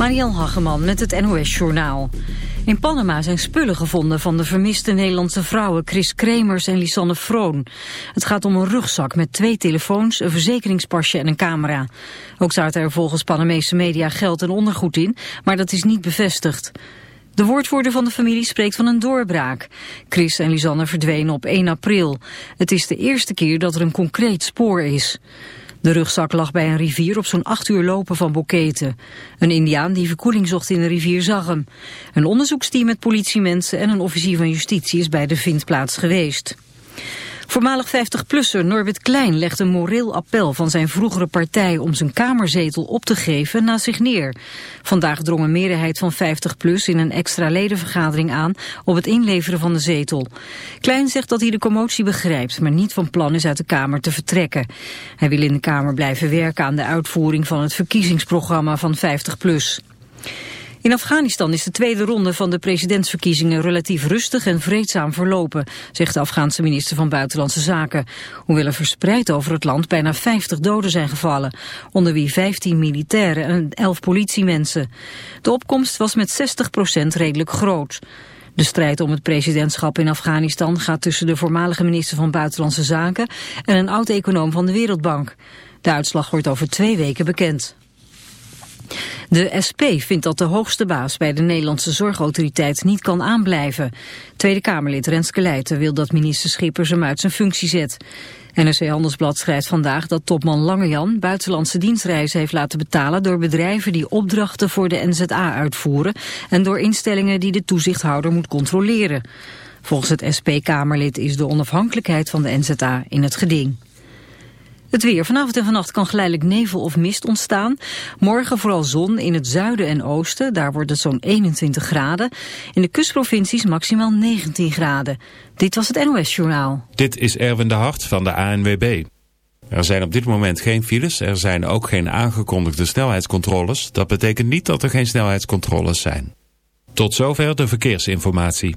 Mariel Hageman met het NOS Journaal. In Panama zijn spullen gevonden van de vermiste Nederlandse vrouwen Chris Kremers en Lisanne Vroon. Het gaat om een rugzak met twee telefoons, een verzekeringspasje en een camera. Ook zaten er volgens Panamese media geld en ondergoed in, maar dat is niet bevestigd. De woordvoerder van de familie spreekt van een doorbraak. Chris en Lisanne verdwenen op 1 april. Het is de eerste keer dat er een concreet spoor is. De rugzak lag bij een rivier op zo'n acht uur lopen van Bokete. Een indiaan die verkoeling zocht in de rivier zag hem. Een onderzoeksteam met politiemensen en een officier van justitie is bij de vindplaats geweest. Voormalig 50-plusser Norbert Klein legt een moreel appel van zijn vroegere partij om zijn kamerzetel op te geven na zich neer. Vandaag drong een meerderheid van 50PLUS in een extra ledenvergadering aan op het inleveren van de zetel. Klein zegt dat hij de commotie begrijpt, maar niet van plan is uit de Kamer te vertrekken. Hij wil in de Kamer blijven werken aan de uitvoering van het verkiezingsprogramma van 50PLUS. In Afghanistan is de tweede ronde van de presidentsverkiezingen relatief rustig en vreedzaam verlopen, zegt de Afghaanse minister van Buitenlandse Zaken. Hoewel er verspreid over het land bijna 50 doden zijn gevallen, onder wie 15 militairen en 11 politiemensen. De opkomst was met 60% redelijk groot. De strijd om het presidentschap in Afghanistan gaat tussen de voormalige minister van Buitenlandse Zaken en een oud-econoom van de Wereldbank. De uitslag wordt over twee weken bekend. De SP vindt dat de hoogste baas bij de Nederlandse Zorgautoriteit niet kan aanblijven. Tweede Kamerlid Renske Leijten wil dat minister Schippers hem uit zijn functie zet. NRC Handelsblad schrijft vandaag dat topman Langejan buitenlandse dienstreizen heeft laten betalen door bedrijven die opdrachten voor de NZA uitvoeren en door instellingen die de toezichthouder moet controleren. Volgens het SP-Kamerlid is de onafhankelijkheid van de NZA in het geding. Het weer. Vanavond en vannacht kan geleidelijk nevel of mist ontstaan. Morgen vooral zon in het zuiden en oosten. Daar wordt het zo'n 21 graden. In de kustprovincies maximaal 19 graden. Dit was het NOS Journaal. Dit is Erwin de Hart van de ANWB. Er zijn op dit moment geen files. Er zijn ook geen aangekondigde snelheidscontroles. Dat betekent niet dat er geen snelheidscontroles zijn. Tot zover de verkeersinformatie.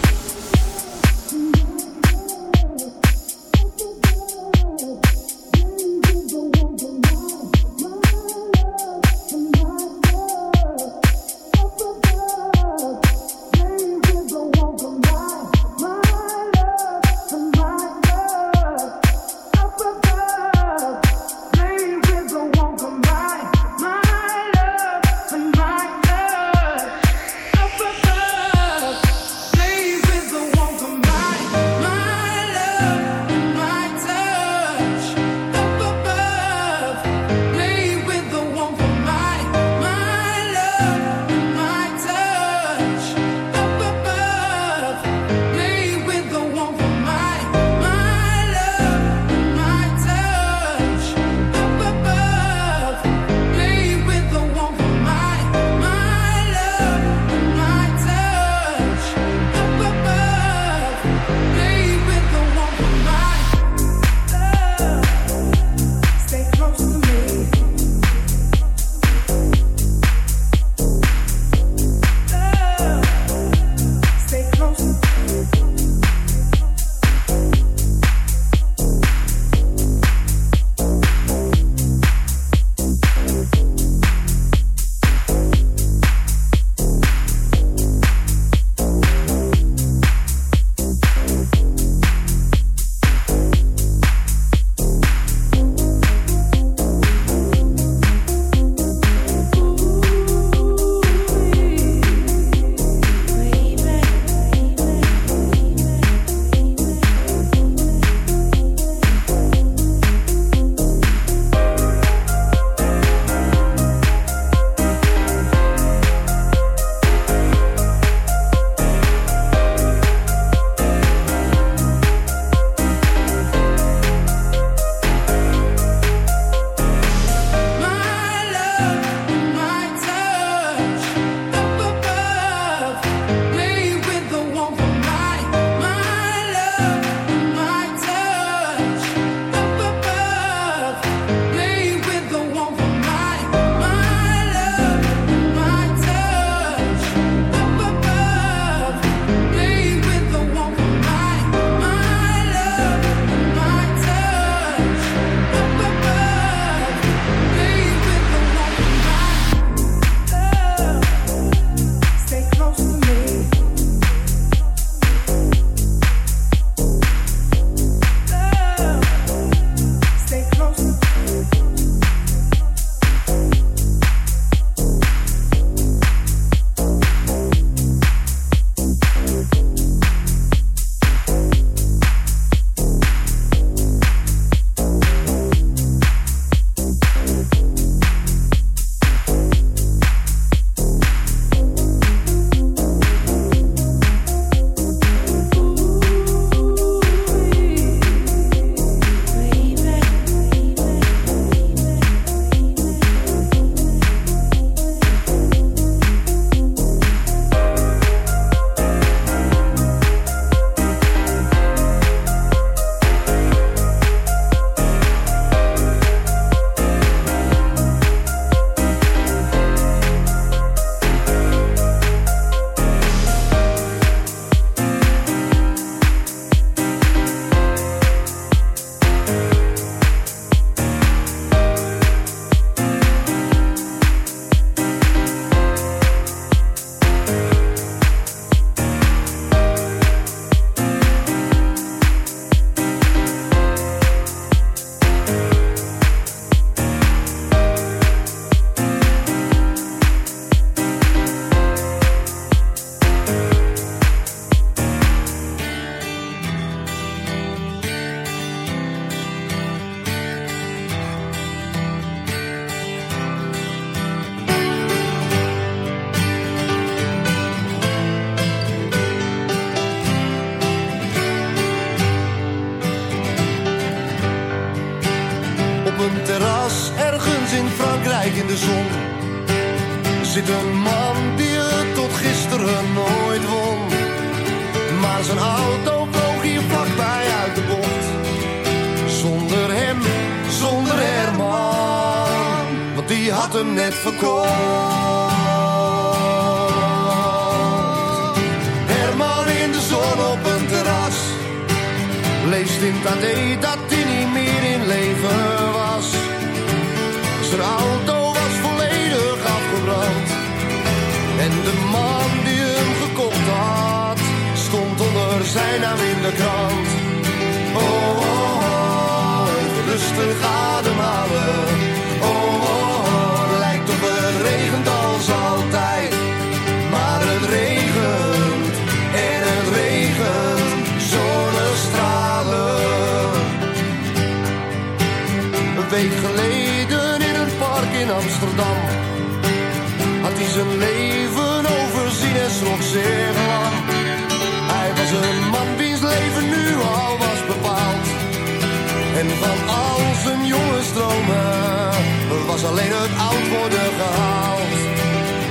was alleen het oud worden gehaald.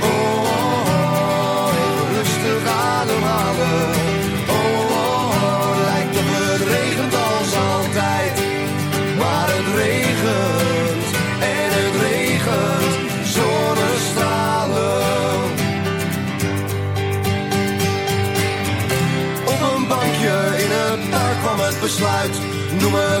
Oh, oh, oh, oh rustig ademhalen. Oh, oh, oh, oh, lijkt op het regent als altijd. Maar het regent en het regent zonnestralen. Op een bankje in het park kwam het besluit. Noem het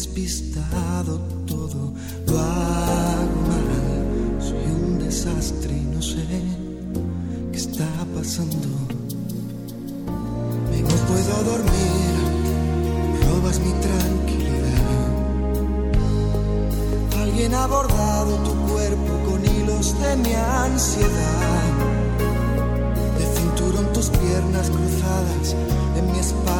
despistado todo lo hago mal. Soy un desastre y no sé qué está pasando. Me no puedo dormir, robas mi tranquilidad. Alguien ha bordado tu cuerpo con hilos de mi ansiedad. De cinturón tus piernas cruzadas en mi espalda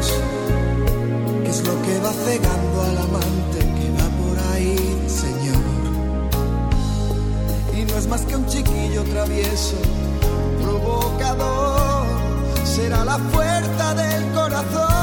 das. ¿Qué es lo que va cegando al amante que va por ahí, Señor? Y no es más que un chiquillo travieso, provocador. Será la fuerza del corazón.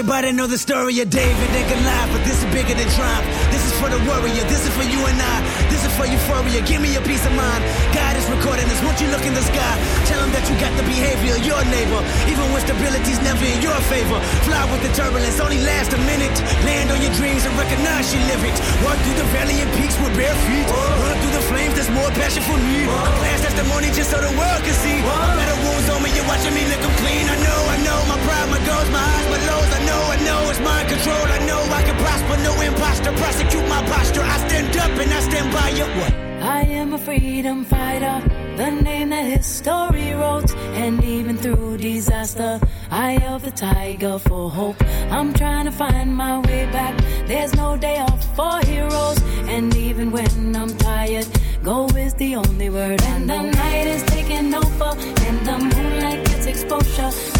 Everybody know the story of David and Goliath, but this is bigger than triumph. This is for the warrior, this is for you and I. This is for euphoria, give me a peace of mind. God is recording this, won't you look in the sky? Tell him that you got the behavior of your neighbor, even when stability's never in your favor. Fly with the turbulence, only last a minute. Land on your dreams and recognize you live it. Walk through the valley and peaks with bare feet. Run through the flames, there's more passion for me. A glass testimony just so the world can see. Better wounds on me, you're watching me lick 'em clean. I know, I know, my pride, my goals, my highs, my lows. I know, I know, it's mind control. I know I can prosper, no imposter. Prosecute my posture. I stand up and I stand by you. What? I am a freedom fighter, the name that history wrote. And even through disaster, I of the tiger for hope. I'm trying to find my way back. There's no day off for heroes. And even when I'm tired, go is the only word. And the night is taking over, and the moonlight gets exposure.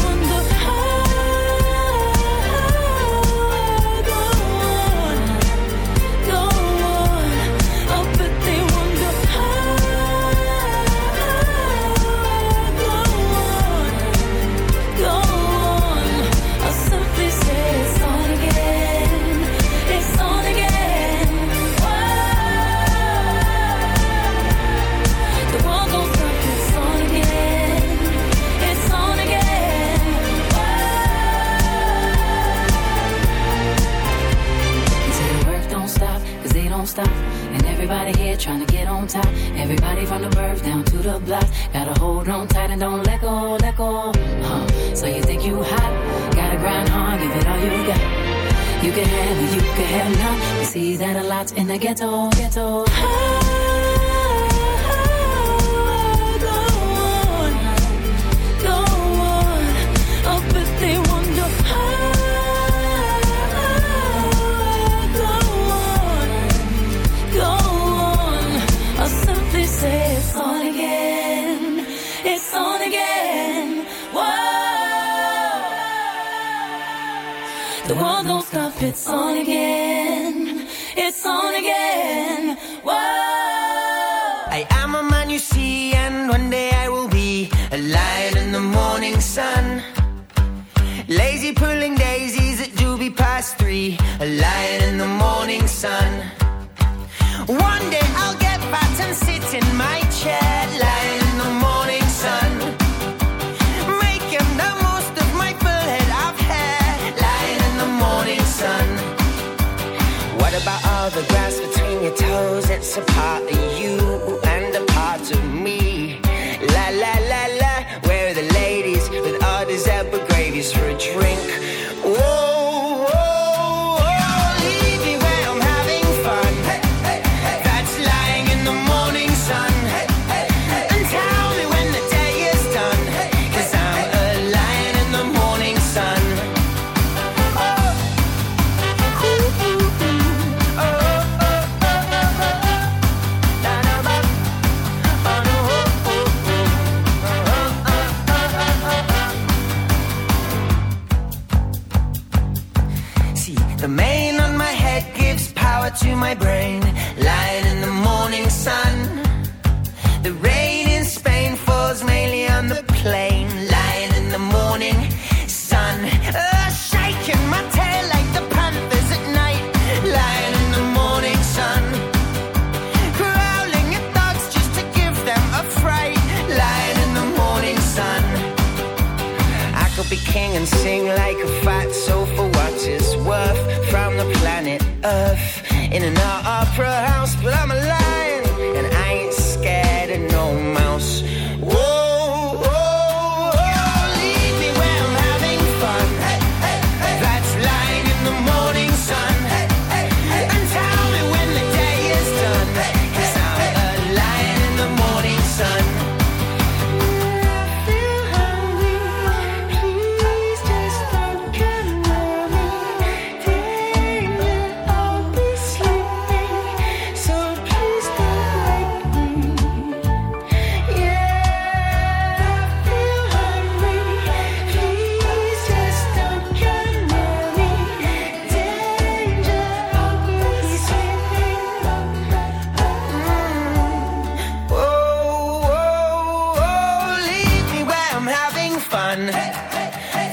fun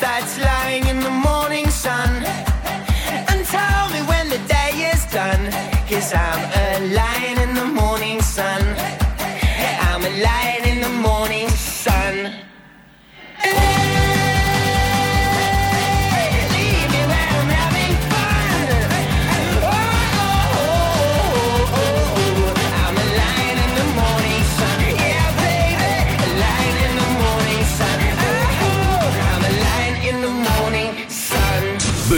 that's lying in the morning sun. And tell me when the day is done, cause I'm alive.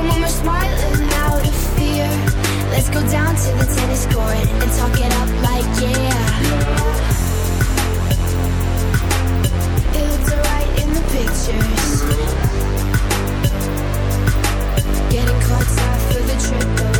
Come we're smiling out of fear. Let's go down to the tennis court and talk it up like yeah. It alright in the pictures. Getting caught for the trip.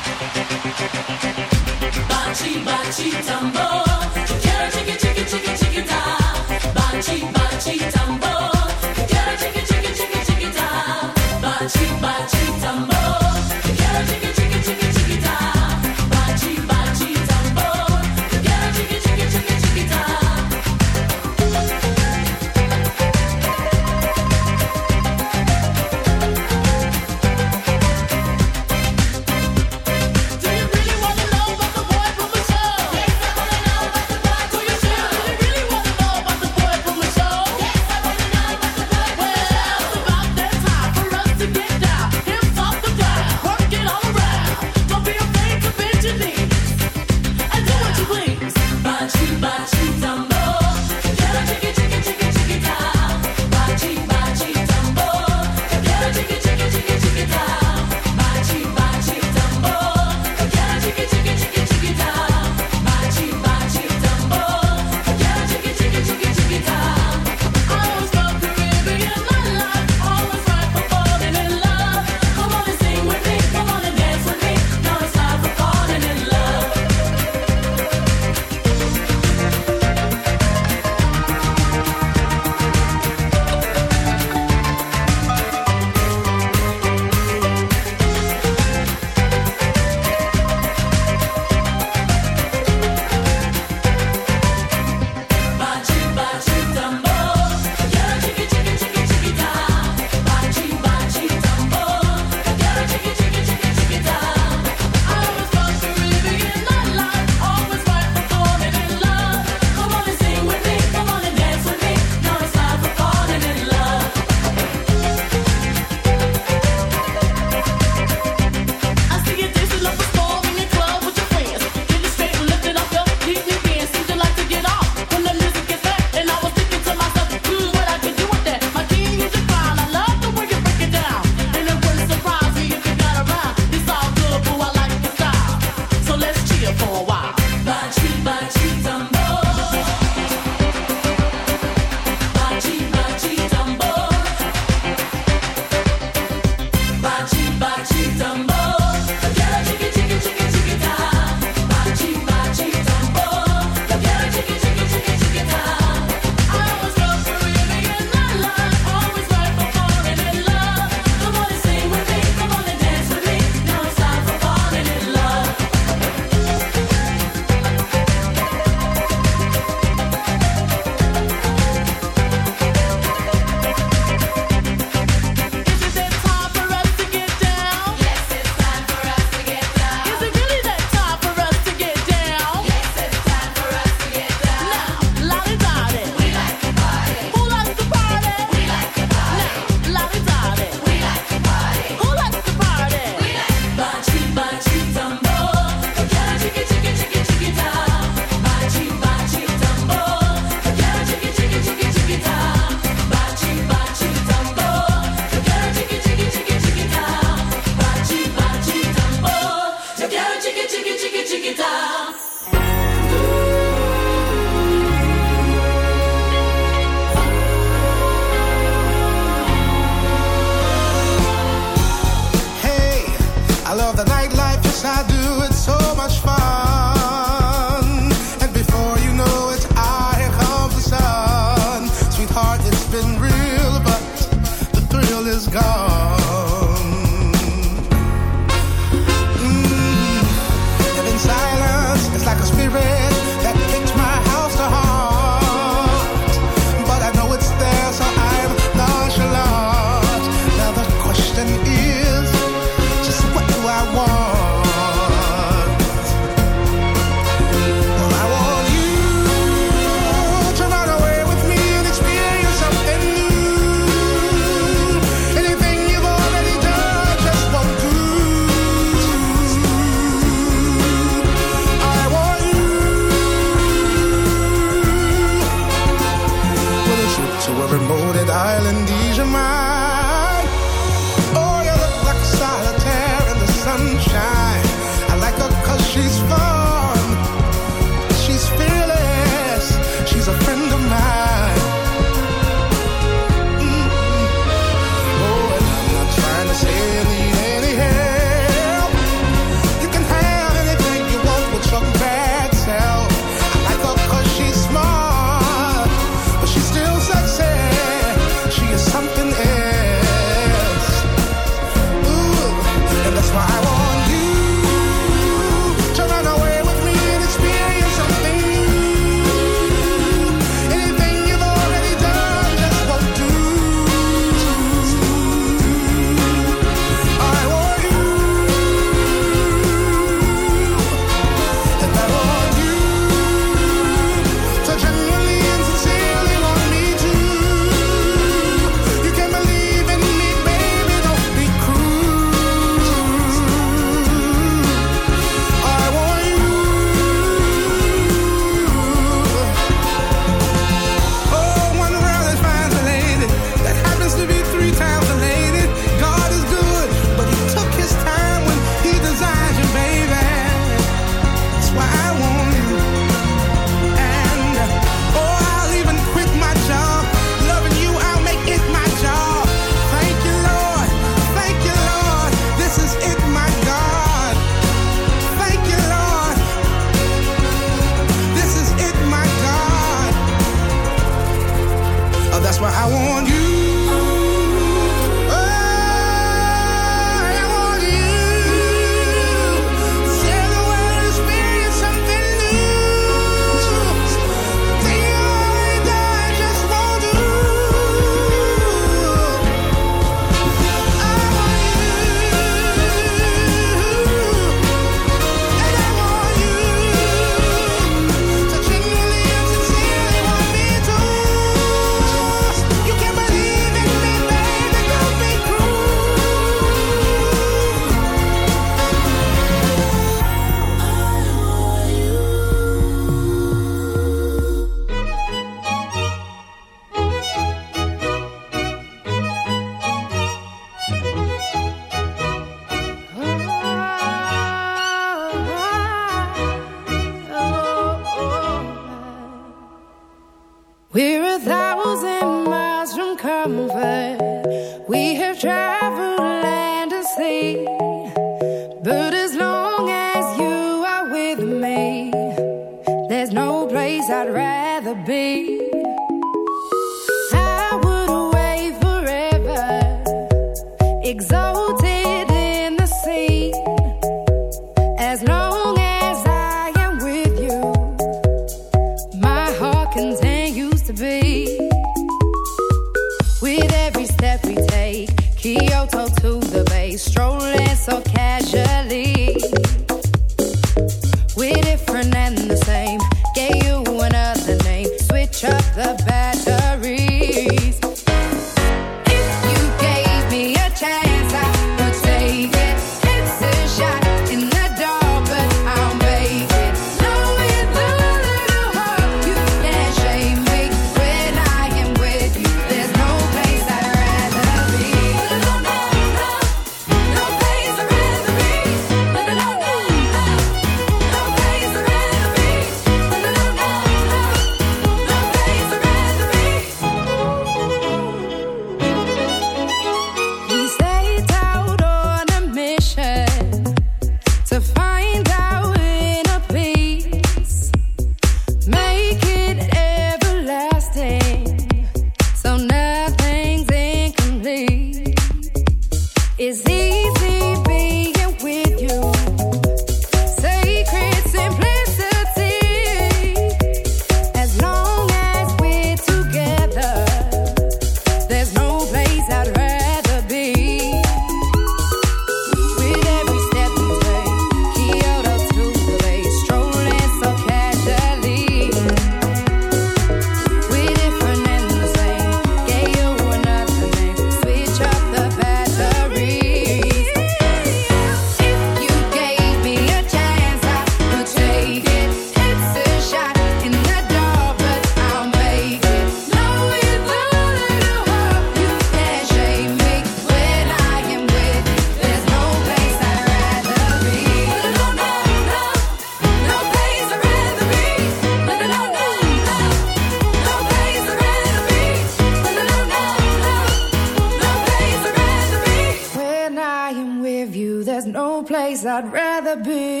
be